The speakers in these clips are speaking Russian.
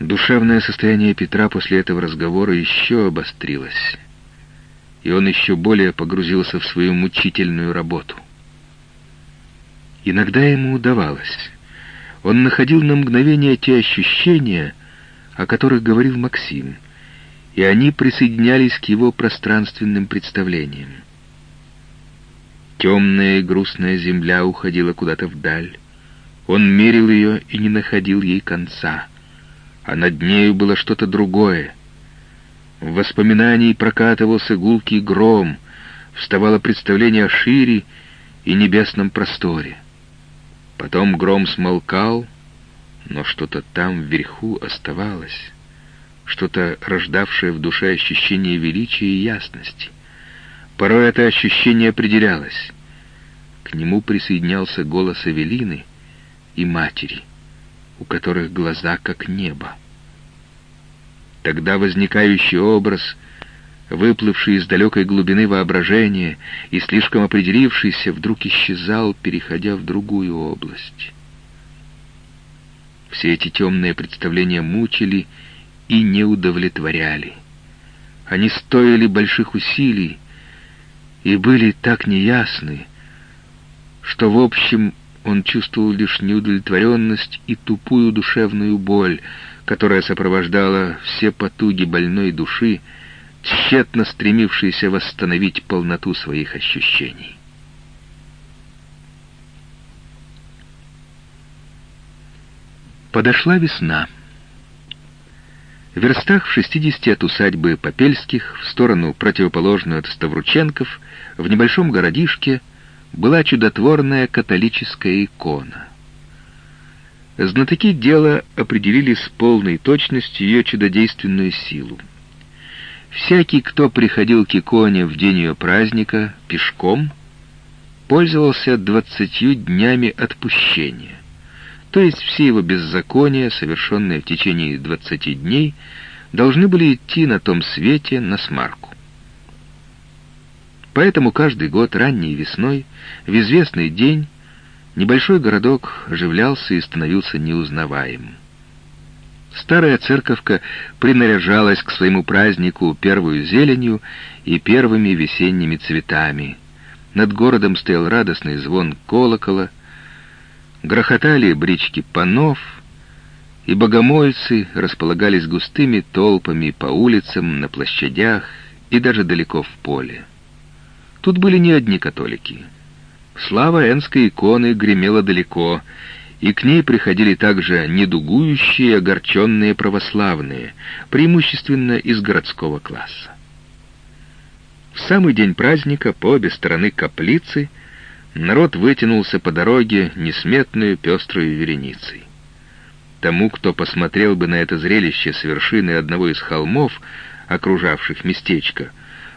Душевное состояние Петра после этого разговора еще обострилось, и он еще более погрузился в свою мучительную работу. Иногда ему удавалось. Он находил на мгновение те ощущения, о которых говорил Максим, и они присоединялись к его пространственным представлениям. Темная и грустная земля уходила куда-то вдаль. Он мерил ее и не находил ей конца. А над нею было что-то другое. В воспоминании прокатывался гулкий гром, вставало представление о шире и небесном просторе. Потом гром смолкал, но что-то там вверху оставалось, что-то рождавшее в душе ощущение величия и ясности. Порой это ощущение определялось. К нему присоединялся голос Эвелины и матери, у которых глаза как небо. Тогда возникающий образ, выплывший из далекой глубины воображения и слишком определившийся, вдруг исчезал, переходя в другую область. Все эти темные представления мучили и не удовлетворяли. Они стоили больших усилий, и были так неясны, что в общем он чувствовал лишь неудовлетворенность и тупую душевную боль, которая сопровождала все потуги больной души, тщетно стремившейся восстановить полноту своих ощущений. Подошла весна. В верстах в шестидесяти от усадьбы Попельских, в сторону противоположную от Ставрученков, в небольшом городишке была чудотворная католическая икона. Знатоки дела определили с полной точностью ее чудодейственную силу. Всякий, кто приходил к иконе в день ее праздника пешком, пользовался двадцатью днями отпущения то есть все его беззакония, совершенные в течение двадцати дней, должны были идти на том свете на смарку. Поэтому каждый год ранней весной, в известный день, небольшой городок оживлялся и становился неузнаваемым. Старая церковка принаряжалась к своему празднику первую зеленью и первыми весенними цветами. Над городом стоял радостный звон колокола — грохотали брички панов, и богомольцы располагались густыми толпами по улицам, на площадях и даже далеко в поле. Тут были не одни католики. Слава энской иконы гремела далеко, и к ней приходили также недугующие, огорченные православные, преимущественно из городского класса. В самый день праздника по обе стороны каплицы — народ вытянулся по дороге несметную пеструю вереницей. Тому, кто посмотрел бы на это зрелище с вершины одного из холмов, окружавших местечко,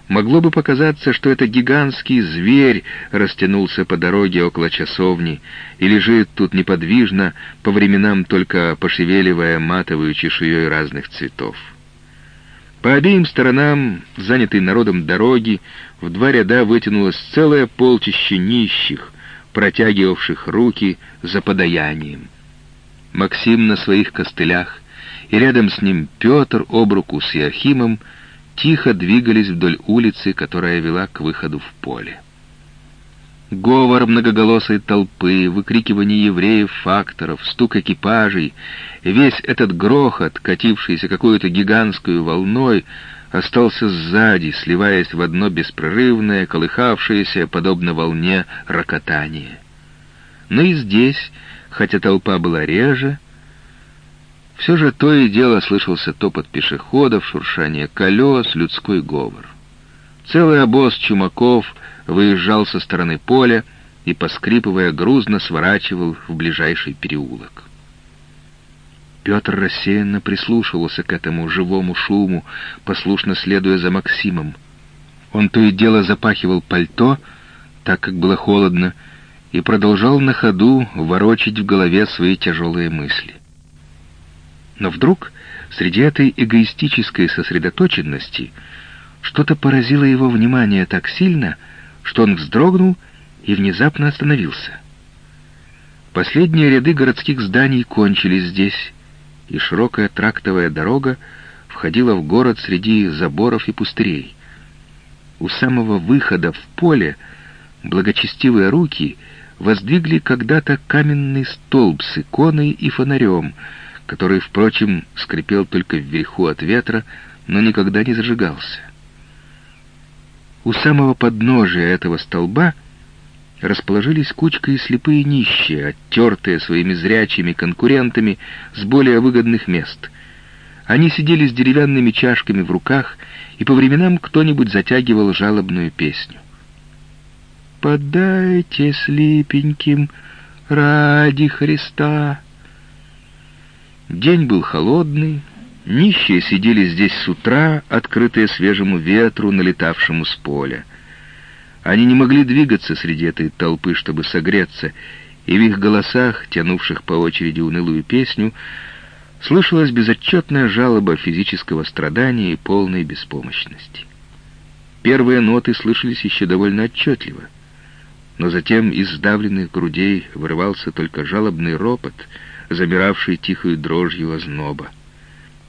могло бы показаться, что это гигантский зверь растянулся по дороге около часовни и лежит тут неподвижно, по временам только пошевеливая матовую чешуей разных цветов. По обеим сторонам, занятой народом дороги, в два ряда вытянулось целое полчище нищих, протягивавших руки за подаянием. Максим на своих костылях, и рядом с ним Петр об руку с Иохимом тихо двигались вдоль улицы, которая вела к выходу в поле. Говор многоголосой толпы, выкрикивание евреев, факторов, стук экипажей, весь этот грохот, катившийся какой-то гигантскую волной, остался сзади, сливаясь в одно беспрерывное, колыхавшееся, подобно волне, рокотание. Но и здесь, хотя толпа была реже, все же то и дело слышался топот пешеходов, шуршание колес, людской говор. Целый обоз чумаков выезжал со стороны поля и, поскрипывая, грузно сворачивал в ближайший переулок. Петр рассеянно прислушивался к этому живому шуму, послушно следуя за Максимом. Он то и дело запахивал пальто, так как было холодно, и продолжал на ходу ворочить в голове свои тяжелые мысли. Но вдруг, среди этой эгоистической сосредоточенности, что-то поразило его внимание так сильно, что он вздрогнул и внезапно остановился. Последние ряды городских зданий кончились здесь, и широкая трактовая дорога входила в город среди заборов и пустырей. У самого выхода в поле благочестивые руки воздвигли когда-то каменный столб с иконой и фонарем, который, впрочем, скрипел только вверху от ветра, но никогда не зажигался. У самого подножия этого столба расположились кучкой слепые нищие, оттертые своими зрячими конкурентами с более выгодных мест. Они сидели с деревянными чашками в руках, и по временам кто-нибудь затягивал жалобную песню. «Подайте слепеньким ради Христа!» День был холодный, Нищие сидели здесь с утра, открытые свежему ветру, налетавшему с поля. Они не могли двигаться среди этой толпы, чтобы согреться, и в их голосах, тянувших по очереди унылую песню, слышалась безотчетная жалоба физического страдания и полной беспомощности. Первые ноты слышались еще довольно отчетливо, но затем из сдавленных грудей вырывался только жалобный ропот, замиравший тихой дрожью озноба.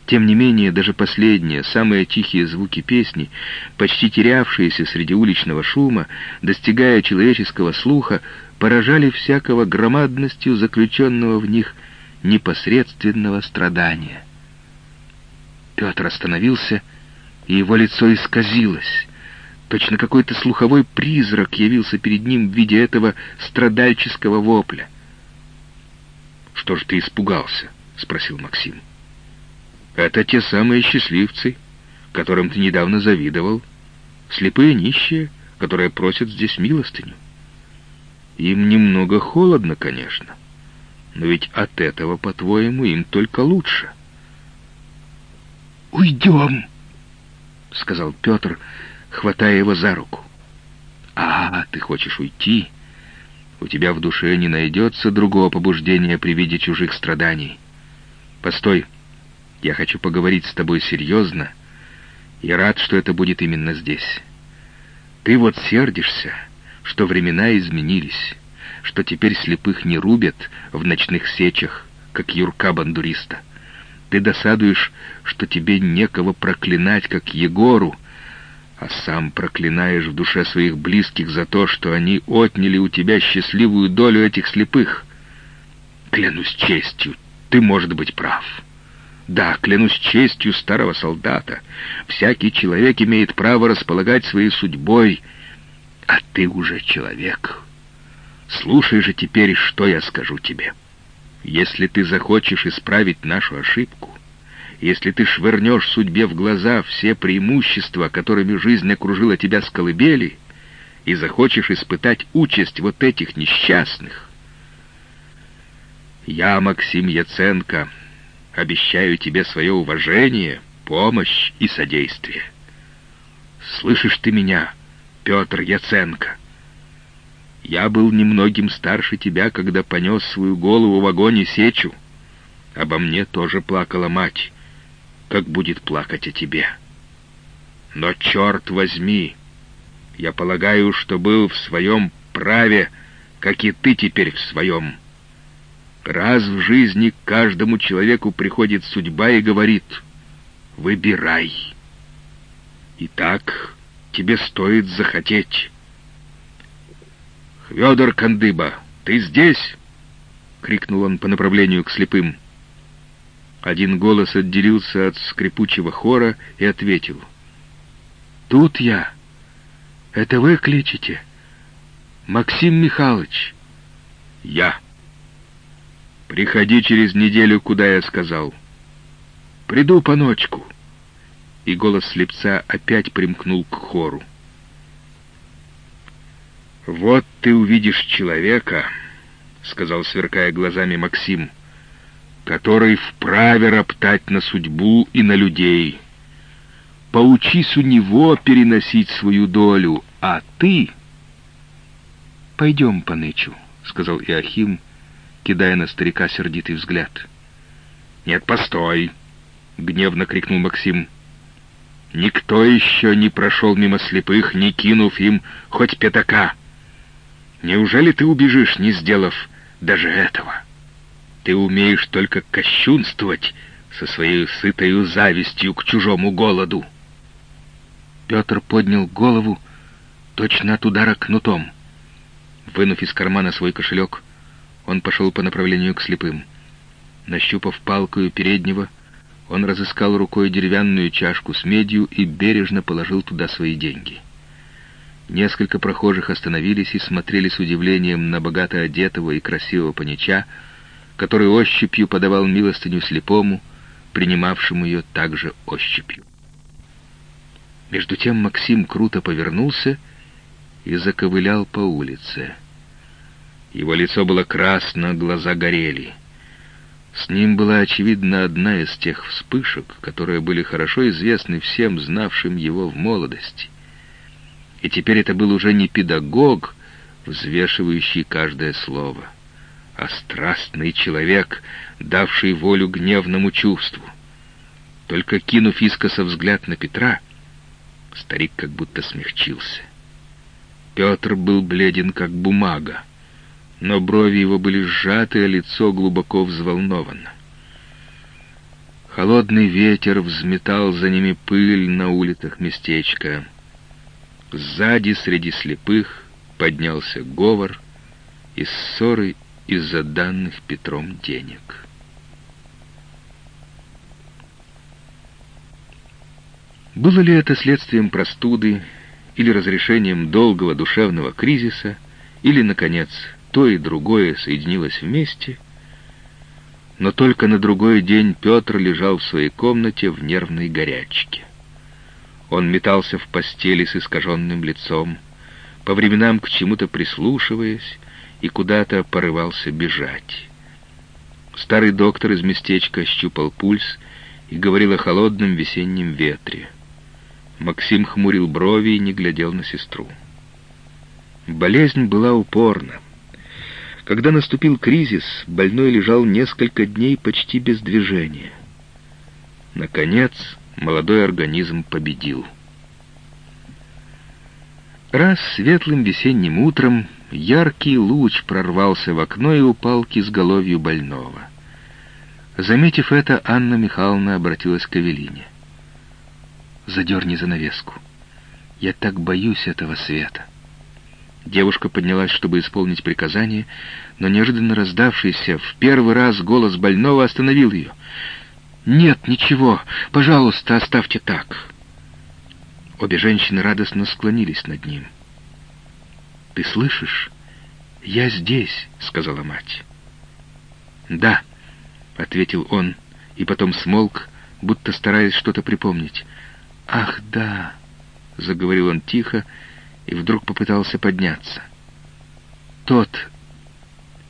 Тем не менее, даже последние, самые тихие звуки песни, почти терявшиеся среди уличного шума, достигая человеческого слуха, поражали всякого громадностью заключенного в них непосредственного страдания. Петр остановился, и его лицо исказилось. Точно какой-то слуховой призрак явился перед ним в виде этого страдальческого вопля. «Что ж ты испугался?» — спросил Максим. — это те самые счастливцы, которым ты недавно завидовал. Слепые нищие, которые просят здесь милостыню. Им немного холодно, конечно, но ведь от этого, по-твоему, им только лучше. «Уйдем!» — сказал Петр, хватая его за руку. «А, ты хочешь уйти? У тебя в душе не найдется другого побуждения при виде чужих страданий. Постой!» Я хочу поговорить с тобой серьезно и рад, что это будет именно здесь. Ты вот сердишься, что времена изменились, что теперь слепых не рубят в ночных сечах, как Юрка бандуриста. Ты досадуешь, что тебе некого проклинать, как Егору, а сам проклинаешь в душе своих близких за то, что они отняли у тебя счастливую долю этих слепых. Клянусь честью, ты, может быть, прав». Да, клянусь честью старого солдата, всякий человек имеет право располагать своей судьбой, а ты уже человек. Слушай же теперь, что я скажу тебе. Если ты захочешь исправить нашу ошибку, если ты швырнешь судьбе в глаза все преимущества, которыми жизнь окружила тебя с колыбели, и захочешь испытать участь вот этих несчастных, я, Максим Яценко, — обещаю тебе свое уважение, помощь и содействие. Слышишь ты меня, Петр Яценко? Я был немногим старше тебя, когда понес свою голову в огонь и сечу. Обо мне тоже плакала мать, как будет плакать о тебе. Но, черт возьми, я полагаю, что был в своем праве, как и ты теперь в своем. Раз в жизни каждому человеку приходит судьба и говорит «Выбирай». Итак, тебе стоит захотеть. «Хвёдор Кандыба, ты здесь?» — крикнул он по направлению к слепым. Один голос отделился от скрипучего хора и ответил. «Тут я. Это вы кличете? Максим Михайлович?» «Я». «Приходи через неделю, куда я сказал». «Приду по ночку». И голос слепца опять примкнул к хору. «Вот ты увидишь человека», — сказал, сверкая глазами Максим, «который вправе роптать на судьбу и на людей. Поучись у него переносить свою долю, а ты...» «Пойдем, Панычу», — сказал Иохим, — кидая на старика сердитый взгляд. «Нет, постой!» — гневно крикнул Максим. «Никто еще не прошел мимо слепых, не кинув им хоть пятака. Неужели ты убежишь, не сделав даже этого?» Ты умеешь только кощунствовать со своей сытою завистью к чужому голоду. Петр поднял голову, точно от удара кнутом. Вынув из кармана свой кошелек, он пошел по направлению к слепым. Нащупав палку у переднего, он разыскал рукой деревянную чашку с медью и бережно положил туда свои деньги. Несколько прохожих остановились и смотрели с удивлением на богато одетого и красивого панича, который ощупью подавал милостыню слепому, принимавшему ее также ощупью. Между тем Максим круто повернулся и заковылял по улице. Его лицо было красно, глаза горели. С ним была, очевидно, одна из тех вспышек, которые были хорошо известны всем, знавшим его в молодости. И теперь это был уже не педагог, взвешивающий каждое слово, а страстный человек, давший волю гневному чувству. Только кинув искоса взгляд на Петра, старик как будто смягчился. Петр был бледен, как бумага но брови его были сжаты, а лицо глубоко взволновано. Холодный ветер взметал за ними пыль на улицах местечка. Сзади, среди слепых, поднялся говор и ссоры из-за данных Петром денег. Было ли это следствием простуды или разрешением долгого душевного кризиса, или, наконец, то и другое соединилось вместе, но только на другой день Петр лежал в своей комнате в нервной горячке. Он метался в постели с искаженным лицом, по временам к чему-то прислушиваясь и куда-то порывался бежать. Старый доктор из местечка щупал пульс и говорил о холодном весеннем ветре. Максим хмурил брови и не глядел на сестру. Болезнь была упорна. Когда наступил кризис, больной лежал несколько дней почти без движения. Наконец, молодой организм победил. Раз светлым весенним утром яркий луч прорвался в окно и упал к изголовью больного. Заметив это, Анна Михайловна обратилась к Эвелине. «Задерни занавеску. Я так боюсь этого света». Девушка поднялась, чтобы исполнить приказание, но неожиданно раздавшийся в первый раз голос больного остановил ее. «Нет, ничего, пожалуйста, оставьте так». Обе женщины радостно склонились над ним. «Ты слышишь? Я здесь», — сказала мать. «Да», — ответил он, и потом смолк, будто стараясь что-то припомнить. «Ах, да», — заговорил он тихо, — и вдруг попытался подняться. «Тот...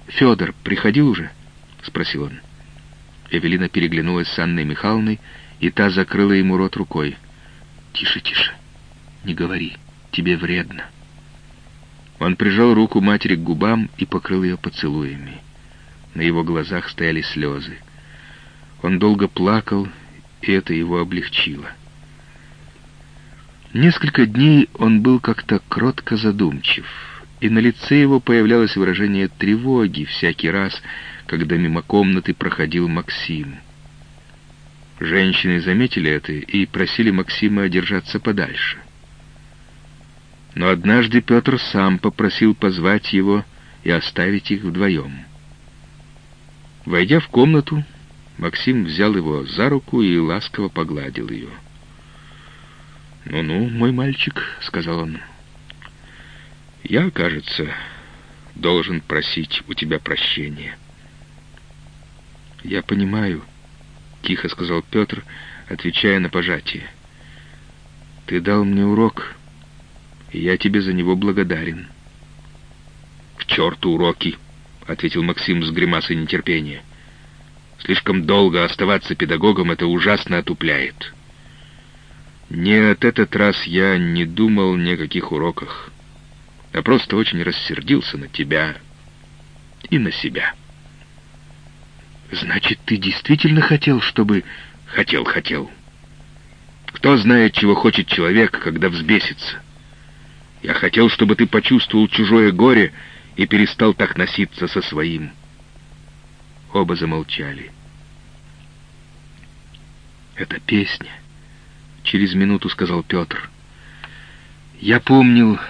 Федор приходил уже?» — спросил он. Эвелина переглянулась с Анной Михайловной, и та закрыла ему рот рукой. «Тише, тише, не говори, тебе вредно». Он прижал руку матери к губам и покрыл ее поцелуями. На его глазах стояли слезы. Он долго плакал, и это его облегчило. Несколько дней он был как-то кротко задумчив, и на лице его появлялось выражение тревоги всякий раз, когда мимо комнаты проходил Максим. Женщины заметили это и просили Максима держаться подальше. Но однажды Петр сам попросил позвать его и оставить их вдвоем. Войдя в комнату, Максим взял его за руку и ласково погладил ее. «Ну-ну, мой мальчик», — сказал он, — «я, кажется, должен просить у тебя прощения». «Я понимаю», — тихо сказал Петр, отвечая на пожатие. «Ты дал мне урок, и я тебе за него благодарен». «К черту уроки!» — ответил Максим с гримасой нетерпения. «Слишком долго оставаться педагогом это ужасно отупляет». Нет, этот раз я не думал ни о каких уроках, а просто очень рассердился на тебя и на себя. Значит, ты действительно хотел, чтобы... Хотел, хотел. Кто знает, чего хочет человек, когда взбесится. Я хотел, чтобы ты почувствовал чужое горе и перестал так носиться со своим. Оба замолчали. «Это песня», — через минуту сказал Петр. «Я помнил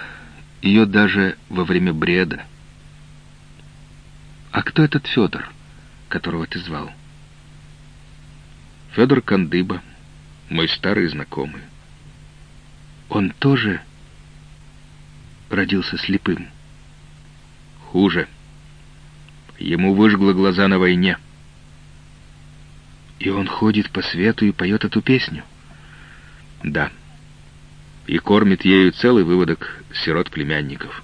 ее даже во время бреда». «А кто этот Федор, которого ты звал?» «Федор Кандыба, мой старый знакомый». «Он тоже родился слепым?» «Хуже. Ему выжгло глаза на войне». «И он ходит по свету и поет эту песню?» «Да. И кормит ею целый выводок сирот-племянников»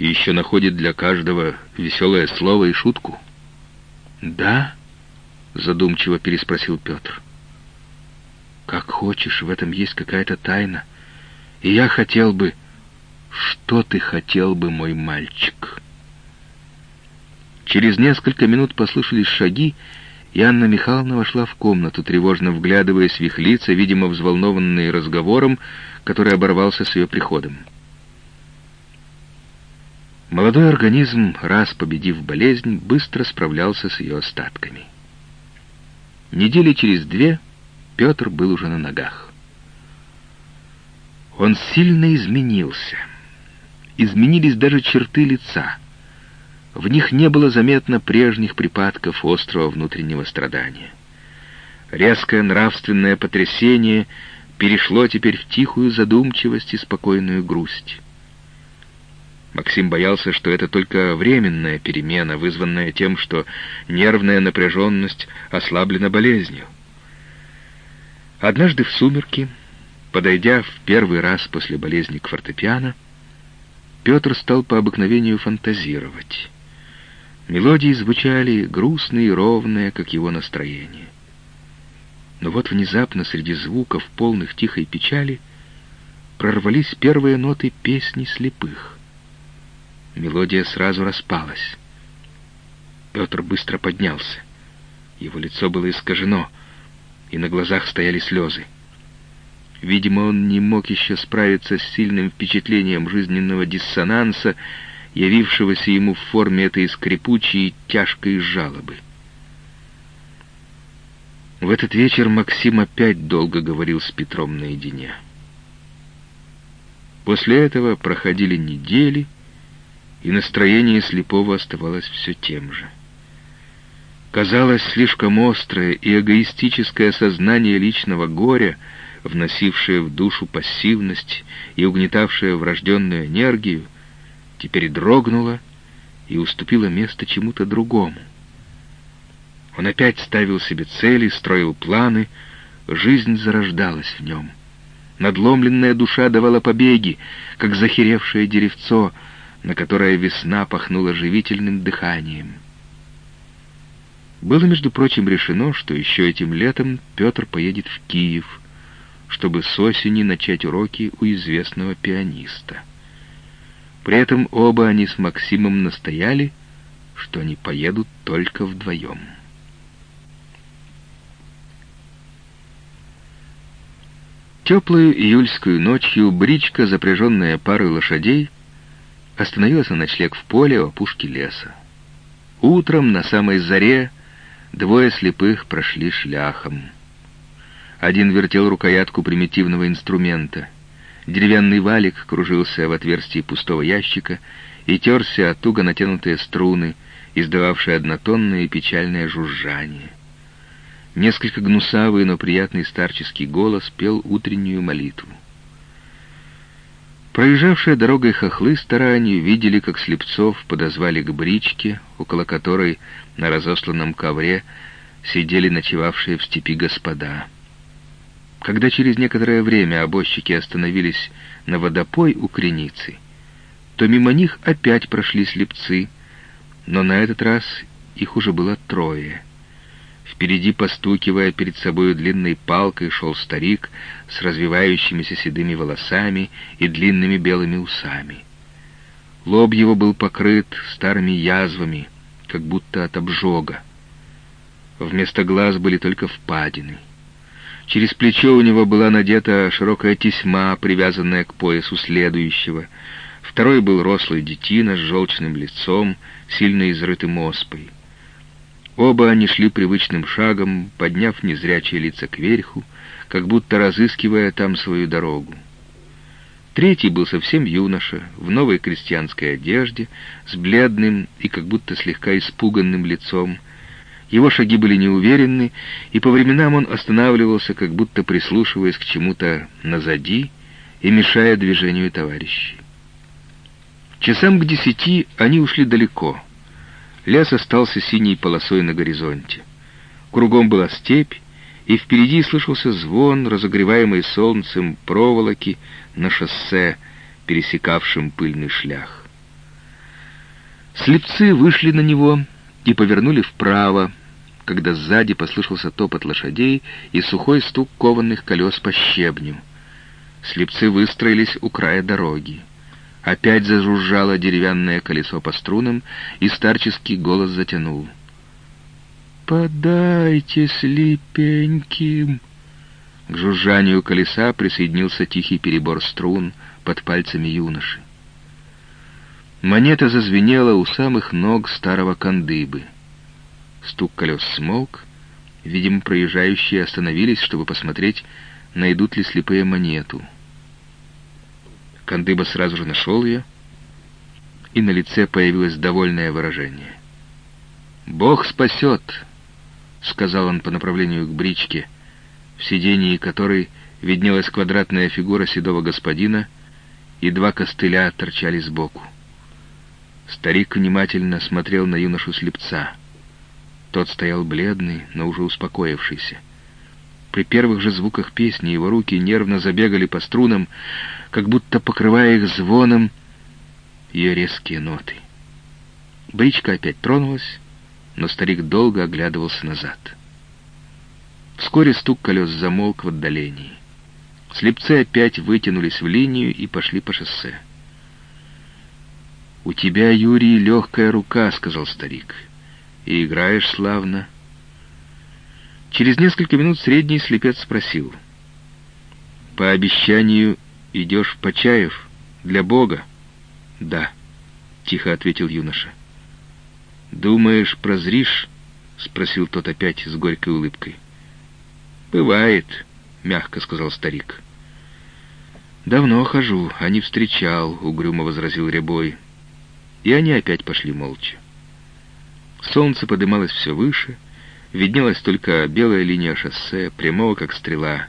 и еще находит для каждого веселое слово и шутку. «Да?» — задумчиво переспросил Петр. «Как хочешь, в этом есть какая-то тайна. И я хотел бы...» «Что ты хотел бы, мой мальчик?» Через несколько минут послышались шаги, и Анна Михайловна вошла в комнату, тревожно вглядываясь в их лица, видимо, взволнованные разговором, который оборвался с ее приходом. Молодой организм, раз победив болезнь, быстро справлялся с ее остатками. Недели через две Петр был уже на ногах. Он сильно изменился. Изменились даже черты лица. В них не было заметно прежних припадков острого внутреннего страдания. Резкое нравственное потрясение перешло теперь в тихую задумчивость и спокойную грусть. Максим боялся, что это только временная перемена, вызванная тем, что нервная напряженность ослаблена болезнью. Однажды в сумерки, подойдя в первый раз после болезни к фортепиано, Петр стал по обыкновению фантазировать. Мелодии звучали грустные и ровные, как его настроение. Но вот внезапно среди звуков, полных тихой печали, прорвались первые ноты песни слепых. Мелодия сразу распалась. Петр быстро поднялся. Его лицо было искажено, и на глазах стояли слезы. Видимо, он не мог еще справиться с сильным впечатлением жизненного диссонанса, явившегося ему в форме этой скрипучей тяжкой жалобы. В этот вечер Максим опять долго говорил с Петром наедине. После этого проходили недели, и настроение слепого оставалось все тем же. Казалось, слишком острое и эгоистическое сознание личного горя, вносившее в душу пассивность и угнетавшее врожденную энергию, теперь дрогнуло и уступило место чему-то другому. Он опять ставил себе цели, строил планы, жизнь зарождалась в нем. Надломленная душа давала побеги, как захеревшее деревцо — на которое весна пахнула живительным дыханием. Было, между прочим, решено, что еще этим летом Петр поедет в Киев, чтобы с осени начать уроки у известного пианиста. При этом оба они с Максимом настояли, что они поедут только вдвоем. Теплую июльскую ночью бричка, запряженная парой лошадей, остановилась на ночлег в поле у опушки леса. Утром на самой заре двое слепых прошли шляхом. Один вертел рукоятку примитивного инструмента. Деревянный валик кружился в отверстии пустого ящика и терся от туго натянутые струны, издававшие однотонное и печальное жужжание. Несколько гнусавый, но приятный старческий голос пел утреннюю молитву. Проезжавшие дорогой хохлы старанию видели, как слепцов подозвали к бричке, около которой на разосланном ковре сидели ночевавшие в степи господа. Когда через некоторое время обозчики остановились на водопой у Креницы, то мимо них опять прошли слепцы, но на этот раз их уже было трое — Впереди, постукивая перед собою длинной палкой, шел старик с развивающимися седыми волосами и длинными белыми усами. Лоб его был покрыт старыми язвами, как будто от обжога. Вместо глаз были только впадины. Через плечо у него была надета широкая тесьма, привязанная к поясу следующего. Второй был рослый детина с желчным лицом, сильно изрытым оспой. Оба они шли привычным шагом, подняв незрячие лица кверху, как будто разыскивая там свою дорогу. Третий был совсем юноша, в новой крестьянской одежде, с бледным и как будто слегка испуганным лицом. Его шаги были неуверенны, и по временам он останавливался, как будто прислушиваясь к чему-то назади и мешая движению товарищей. Часам к десяти они ушли далеко. Лес остался синей полосой на горизонте. Кругом была степь, и впереди слышался звон, разогреваемый солнцем проволоки на шоссе, пересекавшем пыльный шлях. Слепцы вышли на него и повернули вправо, когда сзади послышался топот лошадей и сухой стук кованных колес по щебню. Слепцы выстроились у края дороги. Опять зажужжало деревянное колесо по струнам, и старческий голос затянул — «Подайте слепеньким!» К жужжанию колеса присоединился тихий перебор струн под пальцами юноши. Монета зазвенела у самых ног старого кандыбы. Стук колес смолк. Видимо, проезжающие остановились, чтобы посмотреть, найдут ли слепые монету. Кандыба сразу же нашел ее, и на лице появилось довольное выражение. «Бог спасет!» — сказал он по направлению к бричке, в сидении которой виднелась квадратная фигура седого господина, и два костыля торчали сбоку. Старик внимательно смотрел на юношу-слепца. Тот стоял бледный, но уже успокоившийся. При первых же звуках песни его руки нервно забегали по струнам, как будто покрывая их звоном ее резкие ноты. Бричка опять тронулась, но старик долго оглядывался назад. Вскоре стук колес замолк в отдалении. Слепцы опять вытянулись в линию и пошли по шоссе. «У тебя, Юрий, легкая рука», — сказал старик. «И играешь славно». Через несколько минут средний слепец спросил. «По обещанию идешь в Почаев для Бога?» «Да», — тихо ответил юноша. «Думаешь, прозришь?» — спросил тот опять с горькой улыбкой. «Бывает», — мягко сказал старик. «Давно хожу, а не встречал», — угрюмо возразил Рябой. И они опять пошли молча. Солнце подымалось все выше, виднелась только белая линия шоссе, прямого как стрела,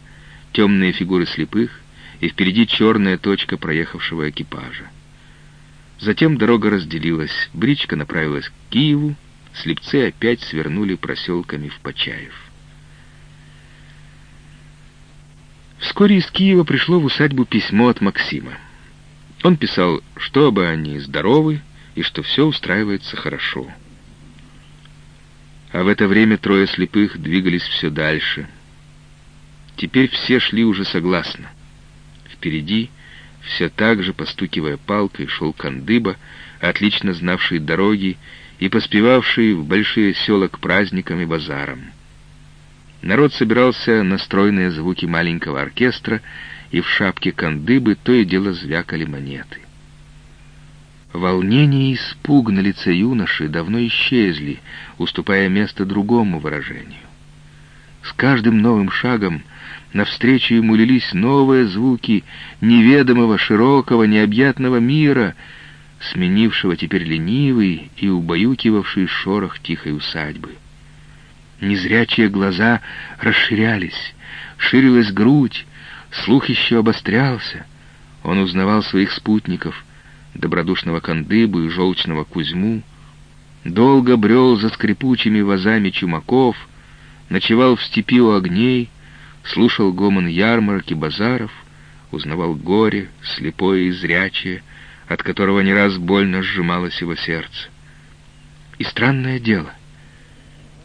темные фигуры слепых и впереди черная точка проехавшего экипажа. Затем дорога разделилась, бричка направилась к Киеву, слепцы опять свернули проселками в Почаев. Вскоре из Киева пришло в усадьбу письмо от Максима. Он писал, что оба они здоровы и что все устраивается хорошо. А в это время трое слепых двигались все дальше. Теперь все шли уже согласно. Впереди — все так же, постукивая палкой, шел Кандыба, отлично знавший дороги и поспевавший в большие села к праздникам и базарам. Народ собирался на стройные звуки маленького оркестра, и в шапке Кандыбы то и дело звякали монеты. Волнение и испуг на лице юноши давно исчезли, уступая место другому выражению. С каждым новым шагом Навстречу ему лились новые звуки неведомого, широкого, необъятного мира, сменившего теперь ленивый и убаюкивавший шорох тихой усадьбы. Незрячие глаза расширялись, ширилась грудь, слух еще обострялся. Он узнавал своих спутников, добродушного Кандыбу и желчного Кузьму, долго брел за скрипучими вазами чумаков, ночевал в степи у огней — слушал гомон ярмарок и базаров, узнавал горе, слепое и зрячее, от которого не раз больно сжималось его сердце. И странное дело,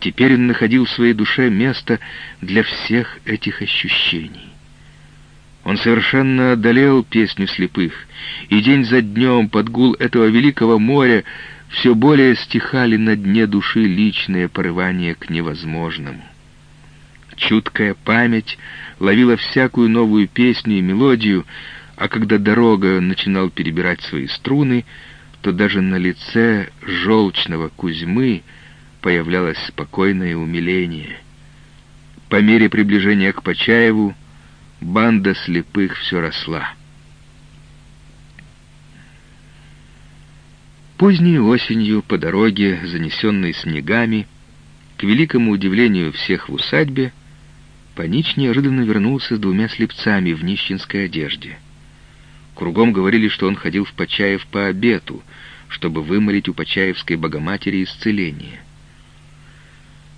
теперь он находил в своей душе место для всех этих ощущений. Он совершенно одолел песню слепых, и день за днем под гул этого великого моря все более стихали на дне души личные порывания к невозможному. Чуткая память ловила всякую новую песню и мелодию, а когда дорога начинал перебирать свои струны, то даже на лице желчного Кузьмы появлялось спокойное умиление. По мере приближения к Почаеву банда слепых все росла. Поздней осенью по дороге, занесенной снегами, к великому удивлению всех в усадьбе, Панич неожиданно вернулся с двумя слепцами в нищенской одежде. Кругом говорили, что он ходил в Почаев по обету, чтобы вымолить у Почаевской Богоматери исцеление.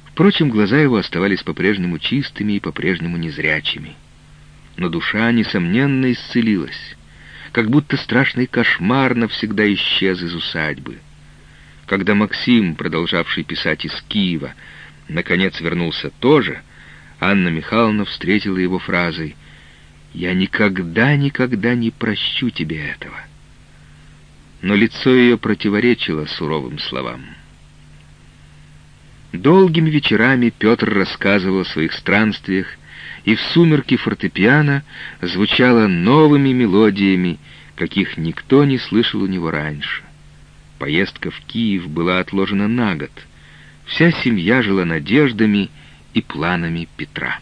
Впрочем, глаза его оставались по-прежнему чистыми и по-прежнему незрячими. Но душа, несомненно, исцелилась как будто страшный кошмар навсегда исчез из усадьбы. Когда Максим, продолжавший писать из Киева, наконец вернулся тоже, Анна Михайловна встретила его фразой «Я никогда-никогда не прощу тебе этого». Но лицо ее противоречило суровым словам. Долгими вечерами Петр рассказывал о своих странствиях и в сумерки фортепиано звучало новыми мелодиями, каких никто не слышал у него раньше. Поездка в Киев была отложена на год. Вся семья жила надеждами и планами Петра.